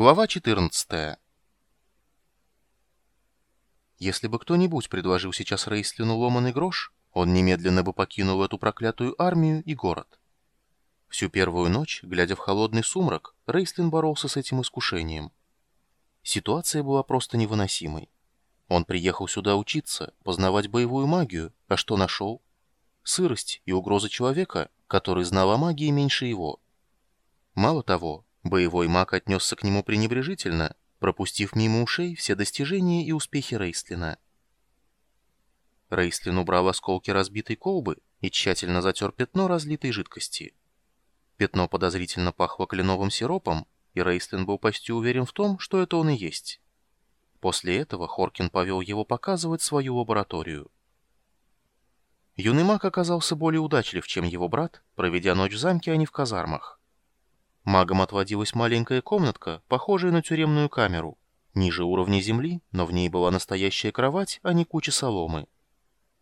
Глава 14. Если бы кто-нибудь предложил сейчас Рейслину ломаный грош, он немедленно бы покинул эту проклятую армию и город. Всю первую ночь, глядя в холодный сумрак, Рейслин боролся с этим искушением. Ситуация была просто невыносимой. Он приехал сюда учиться, познавать боевую магию, а что нашел? Сырость и угроза человека, который знал о магии меньше его. Мало того, Боевой маг отнесся к нему пренебрежительно, пропустив мимо ушей все достижения и успехи Рейстлина. Рейстлин убрал осколки разбитой колбы и тщательно затер пятно разлитой жидкости. Пятно подозрительно пахло кленовым сиропом, и Рейстлин был почти уверен в том, что это он и есть. После этого Хоркин повел его показывать свою лабораторию. Юный маг оказался более удачлив, чем его брат, проведя ночь в замке, а не в казармах. Магам отводилась маленькая комнатка, похожая на тюремную камеру. Ниже уровня земли, но в ней была настоящая кровать, а не куча соломы.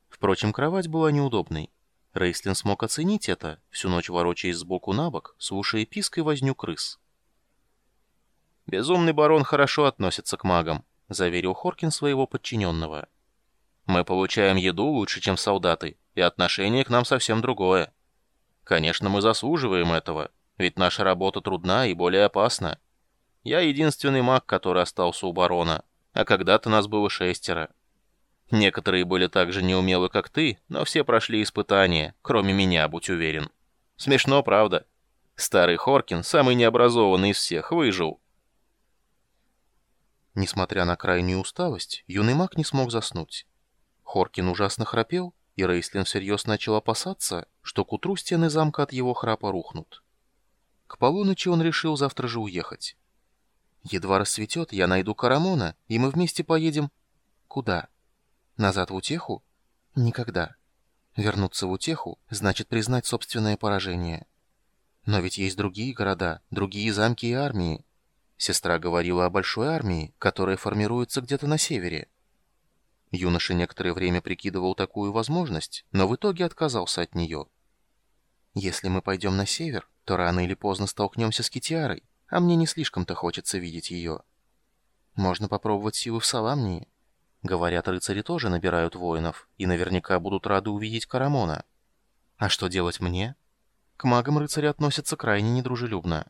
Впрочем, кровать была неудобной. Рейслин смог оценить это, всю ночь ворочаясь сбоку на бок, слушая писк и возню крыс. «Безумный барон хорошо относится к магам», — заверил Хоркин своего подчиненного. «Мы получаем еду лучше, чем солдаты, и отношение к нам совсем другое. Конечно, мы заслуживаем этого, ведь наша работа трудна и более опасна. Я единственный маг, который остался у барона, а когда-то нас было шестеро. Некоторые были так же неумелы, как ты, но все прошли испытания, кроме меня, будь уверен. Смешно, правда? Старый Хоркин, самый необразованный из всех, выжил. Несмотря на крайнюю усталость, юный маг не смог заснуть. Хоркин ужасно храпел, и Рейслин всерьез начал опасаться, что к утру стены замка от его храпа рухнут. К полуночи он решил завтра же уехать. Едва рассветет, я найду Карамона, и мы вместе поедем... Куда? Назад в утеху? Никогда. Вернуться в утеху значит признать собственное поражение. Но ведь есть другие города, другие замки и армии. Сестра говорила о большой армии, которая формируется где-то на севере. Юноша некоторое время прикидывал такую возможность, но в итоге отказался от нее. Если мы пойдем на север, то рано или поздно столкнемся с Китиарой, а мне не слишком-то хочется видеть ее. Можно попробовать силы в Саламнии. Говорят, рыцари тоже набирают воинов, и наверняка будут рады увидеть Карамона. А что делать мне? К магам рыцари относятся крайне недружелюбно.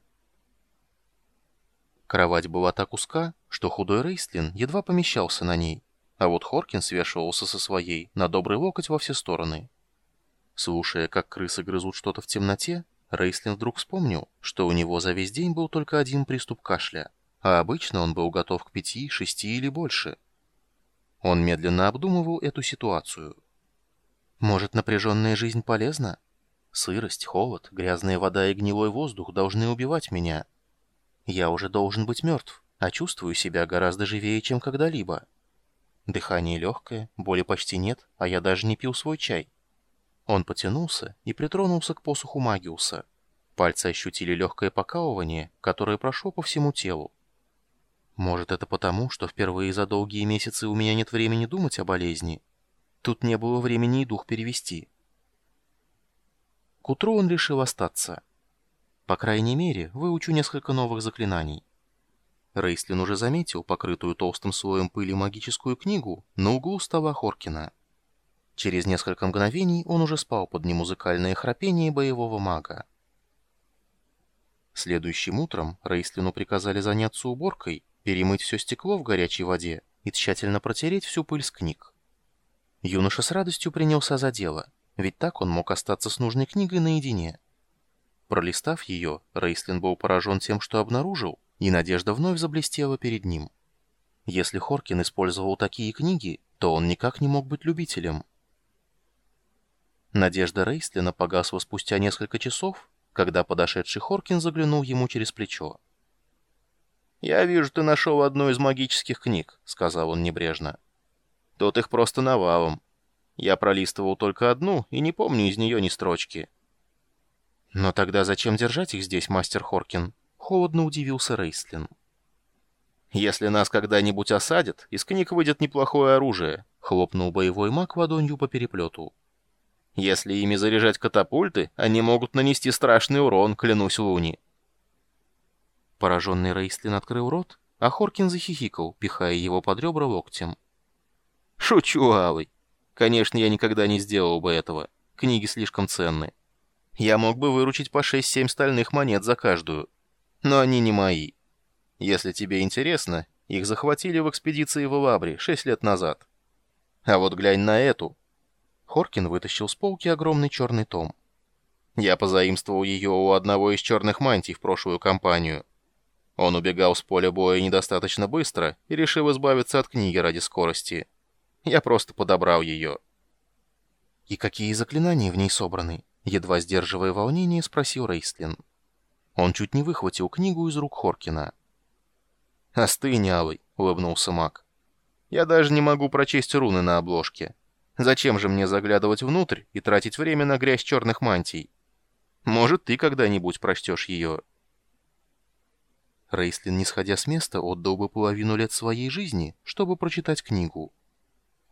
Кровать была так узка, что худой Рейстлин едва помещался на ней, а вот Хоркин свешивался со своей на добрый локоть во все стороны. Слушая, как крысы грызут что-то в темноте, Рейслин вдруг вспомнил, что у него за весь день был только один приступ кашля, а обычно он был готов к пяти, шести или больше. Он медленно обдумывал эту ситуацию. Может, напряженная жизнь полезна? Сырость, холод, грязная вода и гнилой воздух должны убивать меня. Я уже должен быть мертв, а чувствую себя гораздо живее, чем когда-либо. Дыхание легкое, боли почти нет, а я даже не пил свой чай. Он потянулся и притронулся к посоху Магиуса. Пальцы ощутили легкое покалывание, которое прошло по всему телу. Может, это потому, что впервые за долгие месяцы у меня нет времени думать о болезни? Тут не было времени и дух перевести. К утру он решил остаться. По крайней мере, выучу несколько новых заклинаний. Рейслин уже заметил покрытую толстым слоем пыли магическую книгу на углу стола Хоркина. Через несколько мгновений он уже спал под немузыкальное храпение боевого мага. Следующим утром Рейслину приказали заняться уборкой, перемыть все стекло в горячей воде и тщательно протереть всю пыль с книг. Юноша с радостью принялся за дело, ведь так он мог остаться с нужной книгой наедине. Пролистав ее, Рейслин был поражен тем, что обнаружил, и надежда вновь заблестела перед ним. Если Хоркин использовал такие книги, то он никак не мог быть любителем. Надежда Рейслина погасла спустя несколько часов, когда подошедший Хоркин заглянул ему через плечо. «Я вижу, ты нашел одну из магических книг», — сказал он небрежно. «Тут их просто навалом. Я пролистывал только одну и не помню из нее ни строчки». «Но тогда зачем держать их здесь, мастер Хоркин?» — холодно удивился Рейслин. «Если нас когда-нибудь осадят, из книг выйдет неплохое оружие», — хлопнул боевой маг ладонью по переплету. Если ими заряжать катапульты, они могут нанести страшный урон, клянусь Луни. Пораженный Рейслин открыл рот, а Хоркин захихикал, пихая его под ребра локтем. «Шучу, Алый. Конечно, я никогда не сделал бы этого. Книги слишком ценны. Я мог бы выручить по 6-7 стальных монет за каждую. Но они не мои. Если тебе интересно, их захватили в экспедиции в Элабре 6 лет назад. А вот глянь на эту». Хоркин вытащил с полки огромный черный том. Я позаимствовал ее у одного из черных мантий в прошлую кампанию. Он убегал с поля боя недостаточно быстро и решил избавиться от книги ради скорости. Я просто подобрал ее. «И какие заклинания в ней собраны?» Едва сдерживая волнение, спросил Рейстлин. Он чуть не выхватил книгу из рук Хоркина. «Остынь, Алый», — улыбнулся маг. «Я даже не могу прочесть руны на обложке. Зачем же мне заглядывать внутрь и тратить время на грязь черных мантий? Может, ты когда-нибудь прочтешь ее?» Рейслин, не сходя с места, отдал бы половину лет своей жизни, чтобы прочитать книгу.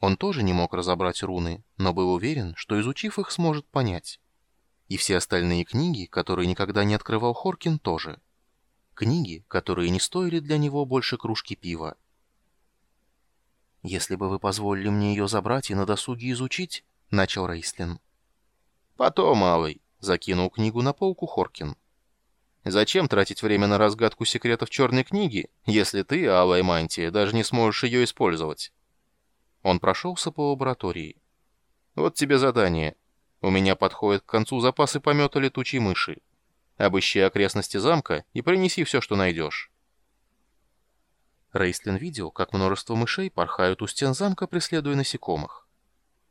Он тоже не мог разобрать руны, но был уверен, что, изучив их, сможет понять. И все остальные книги, которые никогда не открывал Хоркин, тоже. Книги, которые не стоили для него больше кружки пива. «Если бы вы позволили мне ее забрать и на досуге изучить», — начал Рейслин. «Потом, малый», — закинул книгу на полку Хоркин. Зачем тратить время на разгадку секретов черной книги, если ты, Алая Мантия, даже не сможешь ее использовать? Он прошелся по лаборатории. Вот тебе задание. У меня подходят к концу запасы помета летучей мыши. Обыщи окрестности замка и принеси все, что найдешь. Рейстлин видел, как множество мышей порхают у стен замка, преследуя насекомых.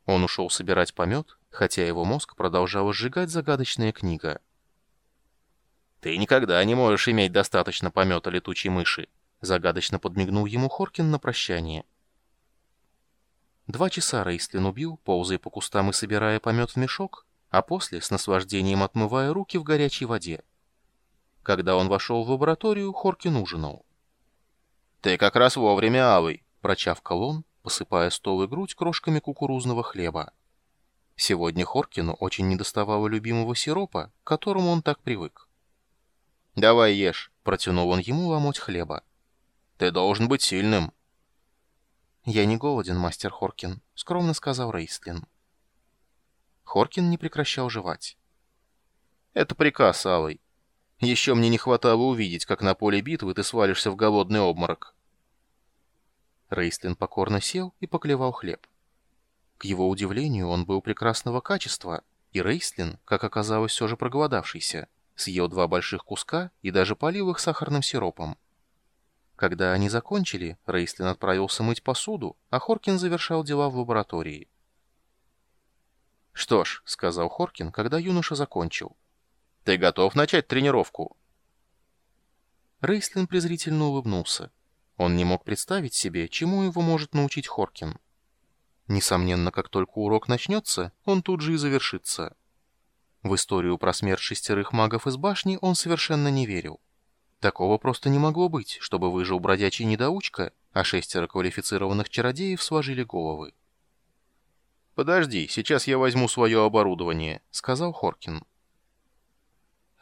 Он ушел собирать помет, хотя его мозг продолжал сжигать загадочная книга. «Ты никогда не можешь иметь достаточно помета летучей мыши», загадочно подмигнул ему Хоркин на прощание. Два часа Рейстлин убил, ползая по кустам и собирая помет в мешок, а после с наслаждением отмывая руки в горячей воде. Когда он вошел в лабораторию, Хоркин ужинал. «Ты как раз вовремя, Авый», — прочавкал он, посыпая стол и грудь крошками кукурузного хлеба. Сегодня Хоркину очень недоставало любимого сиропа, к которому он так привык. «Давай ешь», — протянул он ему ломоть хлеба. «Ты должен быть сильным». «Я не голоден, мастер Хоркин», — скромно сказал Рейстлин. Хоркин не прекращал жевать. «Это приказ, Алый. Еще мне не хватало увидеть, как на поле битвы ты свалишься в голодный обморок». Рейстлин покорно сел и поклевал хлеб. К его удивлению, он был прекрасного качества, и Рейстлин, как оказалось, все же проголодавшийся, съел два больших куска и даже полил их сахарным сиропом. Когда они закончили, Рейслин отправился мыть посуду, а Хоркин завершал дела в лаборатории. «Что ж», — сказал Хоркин, когда юноша закончил, — «ты готов начать тренировку?» Рейслин презрительно улыбнулся. Он не мог представить себе, чему его может научить Хоркин. Несомненно, как только урок начнется, он тут же и завершится. В историю про смерть шестерых магов из башни он совершенно не верил. Такого просто не могло быть, чтобы выжил бродячий недоучка, а шестеро квалифицированных чародеев сложили головы. «Подожди, сейчас я возьму свое оборудование», — сказал Хоркин.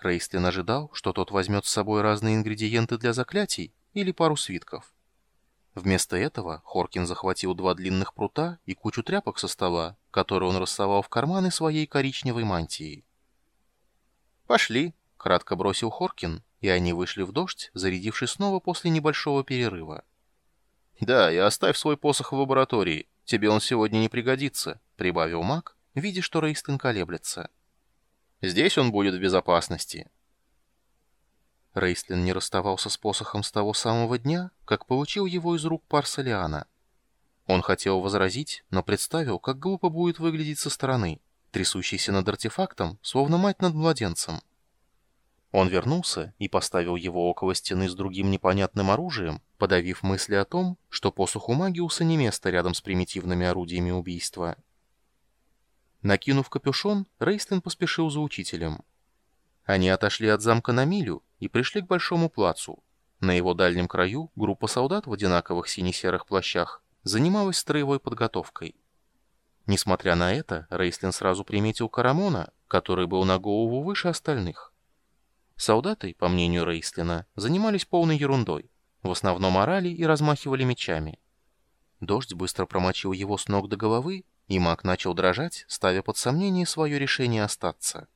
Рейстлин ожидал, что тот возьмет с собой разные ингредиенты для заклятий или пару свитков. Вместо этого Хоркин захватил два длинных прута и кучу тряпок со стола, которые он рассовал в карманы своей коричневой мантии. «Пошли», — кратко бросил Хоркин, и они вышли в дождь, зарядившись снова после небольшого перерыва. «Да, и оставь свой посох в лаборатории, тебе он сегодня не пригодится», — прибавил маг, видя, что Рейстен колеблется. «Здесь он будет в безопасности». Рейстлин не расставался с посохом с того самого дня, как получил его из рук Парсалиана. Он хотел возразить, но представил, как глупо будет выглядеть со стороны — трясущийся над артефактом, словно мать над младенцем. Он вернулся и поставил его около стены с другим непонятным оружием, подавив мысли о том, что посоху Магиуса не место рядом с примитивными орудиями убийства. Накинув капюшон, Рейстлин поспешил за учителем. Они отошли от замка на милю и пришли к большому плацу. На его дальнем краю группа солдат в одинаковых сине-серых плащах занималась строевой подготовкой. Несмотря на это, Рейстлин сразу приметил Карамона, который был на голову выше остальных. Солдаты, по мнению Рейстлина, занимались полной ерундой. В основном орали и размахивали мечами. Дождь быстро промочил его с ног до головы, и маг начал дрожать, ставя под сомнение свое решение остаться.